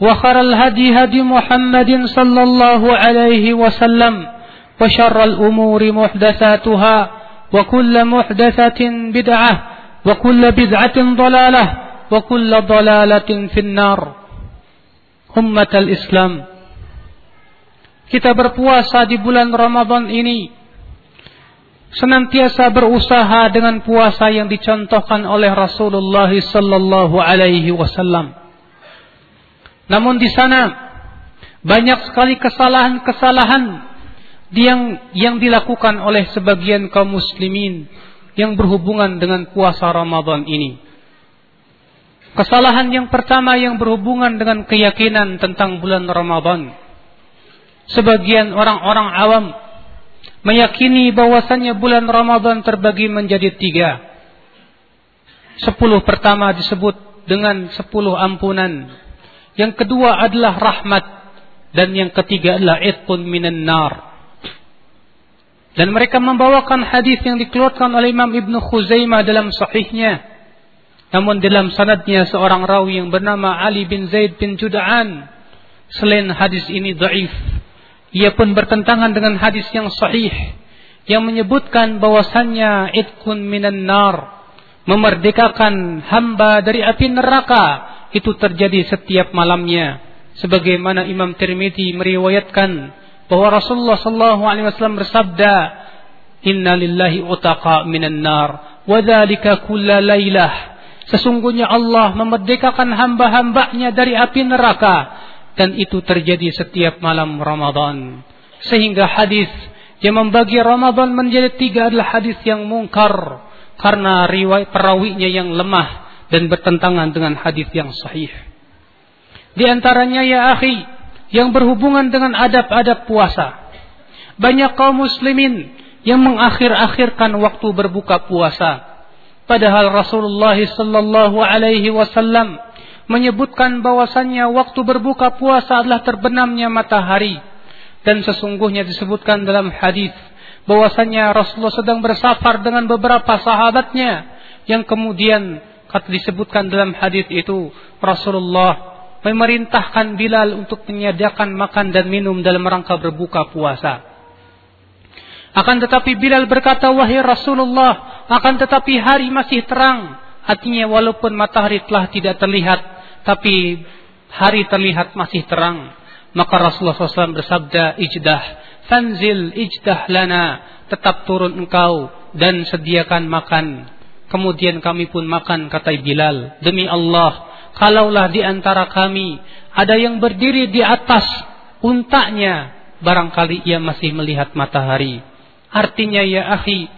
وخر الهدي هدي محمد صلى الله عليه وسلم وشر الأمور محدثاتها وكل محدثة بدعة وكل بدعة ضلالة وكل ضلالة في النار أمة الإسلام kita berpuasa di bulan Ramadan ini senantiasa berusaha dengan puasa yang dicontohkan oleh Rasulullah sallallahu alaihi wasallam. Namun di sana banyak sekali kesalahan-kesalahan yang yang dilakukan oleh sebagian kaum muslimin yang berhubungan dengan puasa Ramadan ini. Kesalahan yang pertama yang berhubungan dengan keyakinan tentang bulan Ramadan. Sebagian orang-orang awam meyakini bahwasannya bulan Ramadan terbagi menjadi tiga. Sepuluh pertama disebut dengan sepuluh ampunan. Yang kedua adalah rahmat. Dan yang ketiga adalah itqun minan nar dan mereka membawakan hadis yang dikeluarkan oleh Imam Ibn Khuzaimah dalam sahihnya. Namun dalam sanadnya seorang rawi yang bernama Ali bin Zaid bin Juda'an. Selain hadis ini daif. Ia pun bertentangan dengan hadis yang sahih. Yang menyebutkan bahwasannya idkun minan nar. Memerdekakan hamba dari api neraka. Itu terjadi setiap malamnya. Sebagaimana Imam Tirmidzi meriwayatkan bahwa Rasulullah sallallahu alaihi wasallam bersabda, "Inna lillahi utaqa minan nar, wa dzalika kulla lailah." Sesungguhnya Allah memerdekakan hamba-hambanya dari api neraka dan itu terjadi setiap malam Ramadan. Sehingga hadis yang membagi Ramadan menjadi tiga adalah hadis yang mungkar karena riwayat perawinya yang lemah dan bertentangan dengan hadis yang sahih. Di antaranya ya akhi, yang berhubungan dengan adab-adab puasa. Banyak kaum muslimin yang mengakhir-akhirkan waktu berbuka puasa. Padahal Rasulullah sallallahu alaihi wasallam menyebutkan bahwasannya waktu berbuka puasa adalah terbenamnya matahari dan sesungguhnya disebutkan dalam hadis bahwasannya Rasulullah sedang bersafar dengan beberapa sahabatnya yang kemudian kata disebutkan dalam hadis itu Rasulullah memerintahkan Bilal untuk menyediakan makan dan minum dalam rangka berbuka puasa. Akan tetapi Bilal berkata, wahai Rasulullah, akan tetapi hari masih terang. Artinya walaupun matahari telah tidak terlihat, tapi hari terlihat masih terang. Maka Rasulullah SAW bersabda, ijdah, fanzil ijdah lana, tetap turun engkau dan sediakan makan. Kemudian kami pun makan, kata Bilal. Demi Allah, kalaulah di antara kami ada yang berdiri di atas untanya, barangkali ia masih melihat matahari. Artinya ya akhi,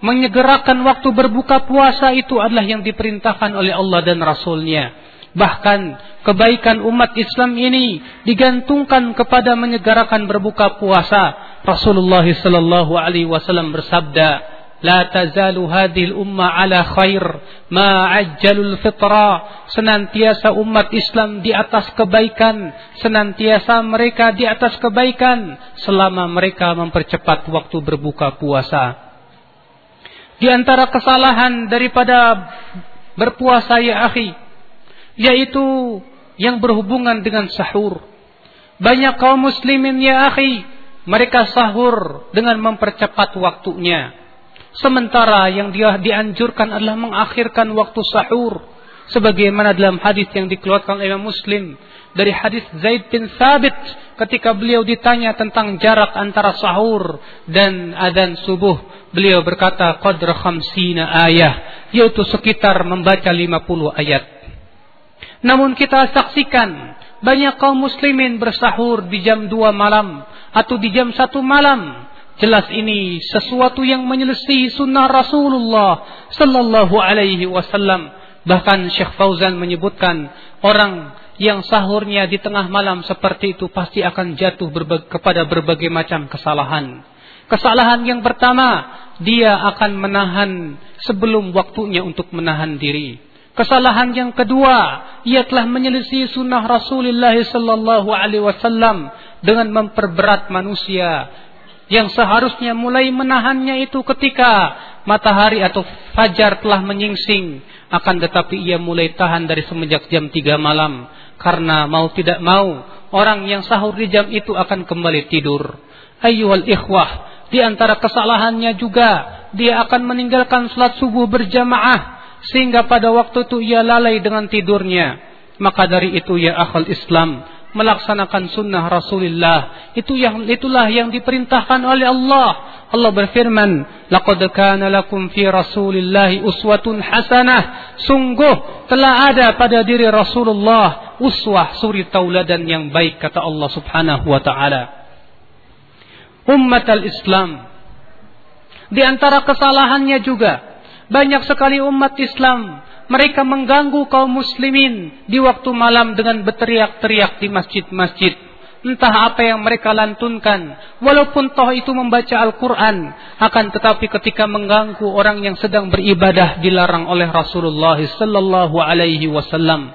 menyegerakan waktu berbuka puasa itu adalah yang diperintahkan oleh Allah dan Rasulnya. Bahkan kebaikan umat Islam ini digantungkan kepada menyegerakan berbuka puasa. Rasulullah sallallahu alaihi wasallam bersabda, La tazalu hadhil umma ala khair ma ajjalul fitra. Senantiasa umat Islam di atas kebaikan senantiasa mereka di atas kebaikan selama mereka mempercepat waktu berbuka puasa. Di antara kesalahan daripada berpuasa ya akhi yaitu yang berhubungan dengan sahur. Banyak kaum muslimin ya akhi mereka sahur dengan mempercepat waktunya Sementara yang dia dianjurkan adalah mengakhirkan waktu sahur. Sebagaimana dalam hadis yang dikeluarkan oleh Imam Muslim. Dari hadis Zaid bin Thabit. Ketika beliau ditanya tentang jarak antara sahur dan adzan subuh. Beliau berkata, Qadra khamsina ayah. Yaitu sekitar membaca 50 ayat. Namun kita saksikan. Banyak kaum muslimin bersahur di jam 2 malam. Atau di jam 1 malam Jelas ini sesuatu yang menyelesaikan sunnah Rasulullah sallallahu alaihi wasallam. Bahkan Syekh Fauzan menyebutkan orang yang sahurnya di tengah malam seperti itu pasti akan jatuh berbagai, kepada berbagai macam kesalahan. Kesalahan yang pertama, dia akan menahan sebelum waktunya untuk menahan diri. Kesalahan yang kedua, ia telah menyelisih sunnah Rasulullah sallallahu alaihi wasallam dengan memperberat manusia yang seharusnya mulai menahannya itu ketika matahari atau fajar telah menyingsing. Akan tetapi ia mulai tahan dari semenjak jam 3 malam. Karena mau tidak mau orang yang sahur di jam itu akan kembali tidur. Ayyuhal ikhwah di antara kesalahannya juga dia akan meninggalkan salat subuh berjamaah sehingga pada waktu itu ia lalai dengan tidurnya. Maka dari itu ya akhal Islam melaksanakan sunnah Rasulullah. Itu yang itulah yang diperintahkan oleh Allah. Allah berfirman, "Laqad kana lakum fi Rasulillahi uswatun hasanah." Sungguh telah ada pada diri Rasulullah uswah suri tauladan yang baik kata Allah Subhanahu wa taala. Ummat al-Islam di antara kesalahannya juga banyak sekali umat Islam mereka mengganggu kaum muslimin di waktu malam dengan berteriak-teriak di masjid-masjid. Entah apa yang mereka lantunkan. Walaupun toh itu membaca Al-Quran. Akan tetapi ketika mengganggu orang yang sedang beribadah dilarang oleh Rasulullah sallallahu alaihi wasallam.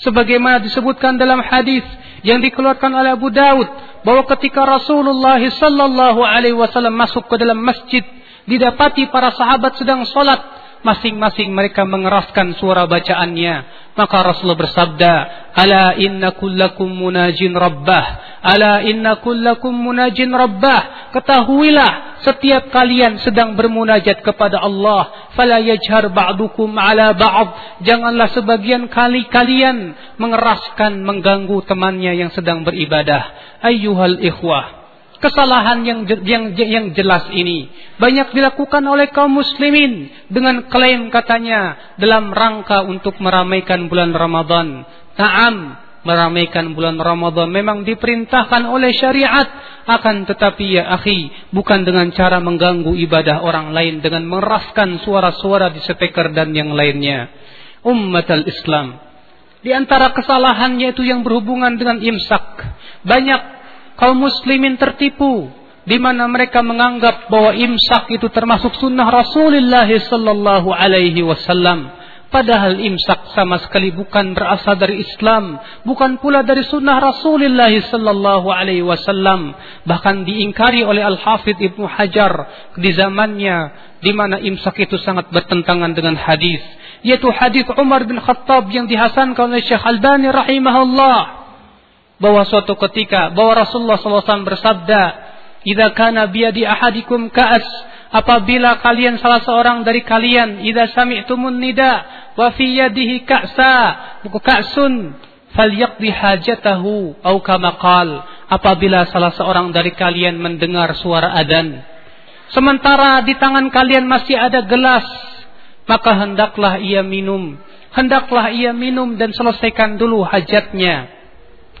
Sebagaimana disebutkan dalam hadis yang dikeluarkan oleh Abu Daud bahwa ketika Rasulullah sallallahu alaihi wasallam masuk ke dalam masjid didapati para sahabat sedang sholat masing-masing mereka mengeraskan suara bacaannya. Maka Rasulullah bersabda, "Ala inna kullakum munajin rabbah, ala inna kullakum munajin rabbah." Ketahuilah setiap kalian sedang bermunajat kepada Allah. Fala yajhar ba'dukum ala ba'd. Janganlah sebagian kali kalian mengeraskan mengganggu temannya yang sedang beribadah. Ayyuhal ikhwah, kesalahan yang yang yang jelas ini banyak dilakukan oleh kaum muslimin dengan klaim katanya dalam rangka untuk meramaikan bulan Ramadan. Ta'am meramaikan bulan Ramadan memang diperintahkan oleh syariat akan tetapi ya akhi bukan dengan cara mengganggu ibadah orang lain dengan meraskan suara-suara di speaker dan yang lainnya. Ummat al-Islam di antara kesalahannya itu yang berhubungan dengan imsak. Banyak kaum muslimin tertipu di mana mereka menganggap bahwa imsak itu termasuk sunnah Rasulullah sallallahu alaihi wasallam. Padahal imsak sama sekali bukan berasal dari Islam, bukan pula dari sunnah Rasulullah sallallahu alaihi wasallam. Bahkan diingkari oleh Al-Hafidh Ibnu Hajar di zamannya di mana imsak itu sangat bertentangan dengan hadis, yaitu hadis Umar bin Khattab yang dihasankan oleh Syekh Albani rahimahullah bahwa suatu ketika bahwa Rasulullah SAW bersabda, "Idza kana biyadi ahadikum ka'as" apabila kalian salah seorang dari kalian idza sami'tumun nida wa fi yadihi ka'sa buku ka'sun falyaqdi hajatahu au kama qal. Apabila salah seorang dari kalian mendengar suara adzan sementara di tangan kalian masih ada gelas maka hendaklah ia minum. Hendaklah ia minum dan selesaikan dulu hajatnya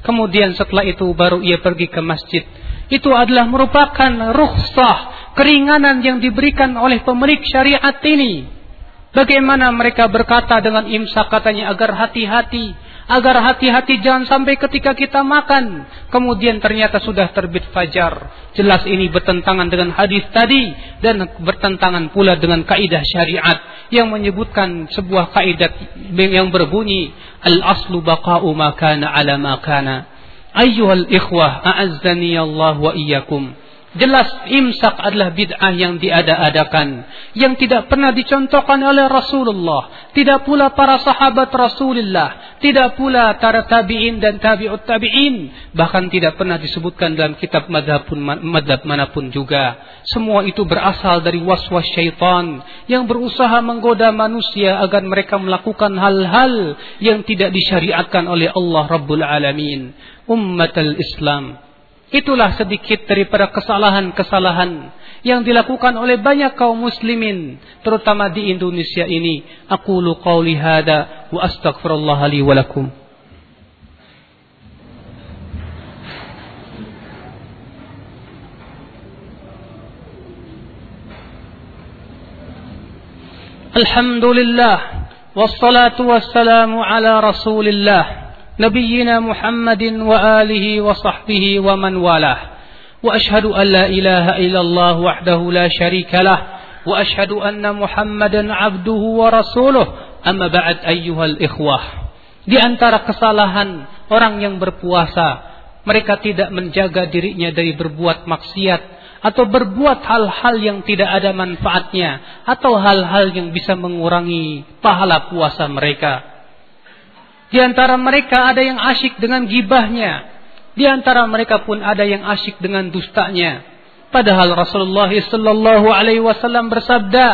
Kemudian setelah itu baru ia pergi ke masjid. Itu adalah merupakan rukhsah, keringanan yang diberikan oleh pemilik syariat ini. Bagaimana mereka berkata dengan imsak katanya agar hati-hati, agar hati-hati jangan sampai ketika kita makan kemudian ternyata sudah terbit fajar. Jelas ini bertentangan dengan hadis tadi dan bertentangan pula dengan kaidah syariat yang menyebutkan sebuah kaidah yang berbunyi al aslu baqa'u ma kana ala ma kana. Ayyuhal ikhwah a'azzani Allah wa iyyakum. Jelas imsak adalah bid'ah yang diada-adakan. Yang tidak pernah dicontohkan oleh Rasulullah. Tidak pula para sahabat Rasulullah. Tidak pula para tabi'in dan tabi'ut tabi'in. Bahkan tidak pernah disebutkan dalam kitab madhab, pun, madhab mana pun juga. Semua itu berasal dari waswas syaitan. Yang berusaha menggoda manusia agar mereka melakukan hal-hal yang tidak disyariatkan oleh Allah Rabbul Alamin. Ummat al-Islam. Itulah sedikit daripada kesalahan-kesalahan yang dilakukan oleh banyak kaum muslimin terutama di Indonesia ini. Aku lu qauli hada wa astaghfirullah li wa lakum. Alhamdulillah wassalatu wassalamu ala Rasulillah نبينا محمد وآله وصحبه ومن والاه. وأشهد أن لا إله إلا الله وحده لا شريك له. وأشهد أن محمدا عبده ورسوله. أما بعد أيها الإخوة. Di antara kesalahan orang yang berpuasa, mereka tidak menjaga dirinya dari berbuat maksiat atau berbuat hal-hal yang tidak ada manfaatnya atau hal-hal yang bisa mengurangi pahala puasa mereka di antara mereka ada yang asyik dengan gibahnya. Di antara mereka pun ada yang asyik dengan dustanya. Padahal Rasulullah sallallahu alaihi wasallam bersabda,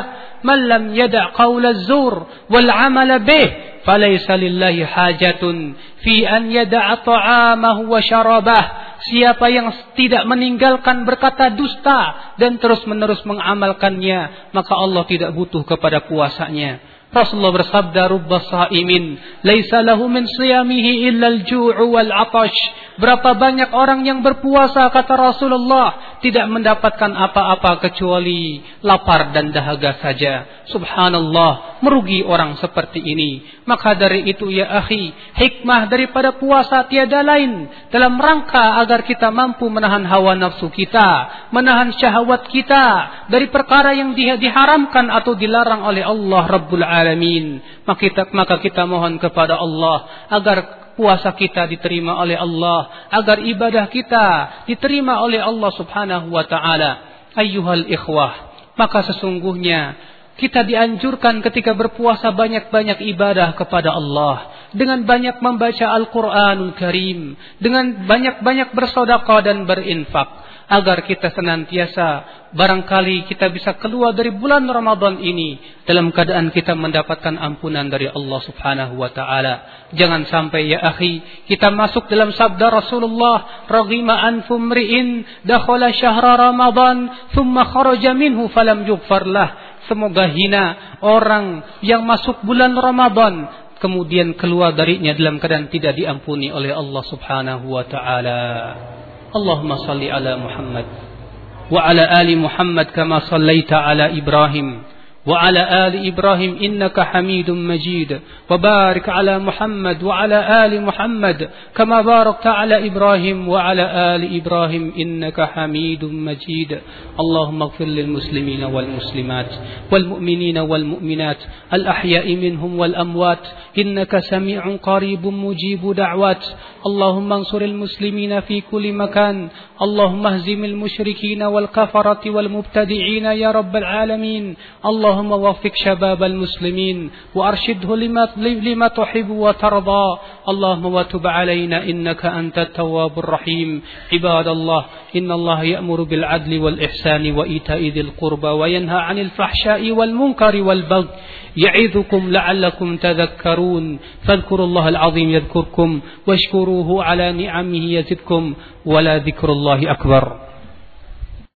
"Man lam yada' qaula zur wal 'amala bih, falaysa lillahi hajatun fi an yada'a ta'amahu wa syarabah." Siapa yang tidak meninggalkan berkata dusta dan terus-menerus mengamalkannya, maka Allah tidak butuh kepada puasanya. Rasulullah bersabda rubba saimin laisa lahu min siyamihi illa al-ju'u wal 'atash. Berapa banyak orang yang berpuasa kata Rasulullah tidak mendapatkan apa-apa kecuali lapar dan dahaga saja. Subhanallah, merugi orang seperti ini. Maka dari itu ya akhi, hikmah daripada puasa tiada lain dalam rangka agar kita mampu menahan hawa nafsu kita, menahan syahwat kita dari perkara yang diharamkan atau dilarang oleh Allah Rabbul Alamin. Maka kita, maka kita mohon kepada Allah agar puasa kita diterima oleh Allah, agar ibadah kita diterima oleh Allah Subhanahu wa taala. Ayyuhal ikhwah, maka sesungguhnya kita dianjurkan ketika berpuasa banyak-banyak ibadah kepada Allah dengan banyak membaca Al-Qur'anul Karim, dengan banyak-banyak bersedekah dan berinfak agar kita senantiasa barangkali kita bisa keluar dari bulan Ramadan ini dalam keadaan kita mendapatkan ampunan dari Allah Subhanahu wa taala. Jangan sampai ya akhi kita masuk dalam sabda Rasulullah, "Raghima anfum mri'in dakhala syahra Ramadan thumma kharaja minhu falam yughfar lah." Semoga hina orang yang masuk bulan Ramadan kemudian keluar darinya dalam keadaan tidak diampuni oleh Allah Subhanahu wa taala. Allahumma salli ala Muhammad wa ala ali Muhammad kama sallaita ala Ibrahim. وعلى آل إبراهيم إنك حميد مجيد. وبارك على محمد وعلى آل محمد كما باركت على إبراهيم وعلى آل إبراهيم إنك حميد مجيد. اللهم اغفر للمسلمين والمسلمات والمؤمنين والمؤمنات الأحياء منهم والأموات إنك سميع قريب مجيب دعوات. اللهم انصر المسلمين في كل مكان. اللهم اهزم المشركين والكفرة والمبتدعين يا رب العالمين. اللهم وفق شباب المسلمين وأرشده لما, لما تحب وترضى. اللهم وتب علينا إنك أنت التواب الرحيم. عباد الله إن الله يأمر بالعدل والإحسان وإيتاء ذي القربى وينهى عن الفحشاء والمنكر والبغي. يعظكم لعلكم تذكرون. فاذكروا الله العظيم يذكركم واشكروه على نعمه يزدكم. ولا ذكر الله أكبر.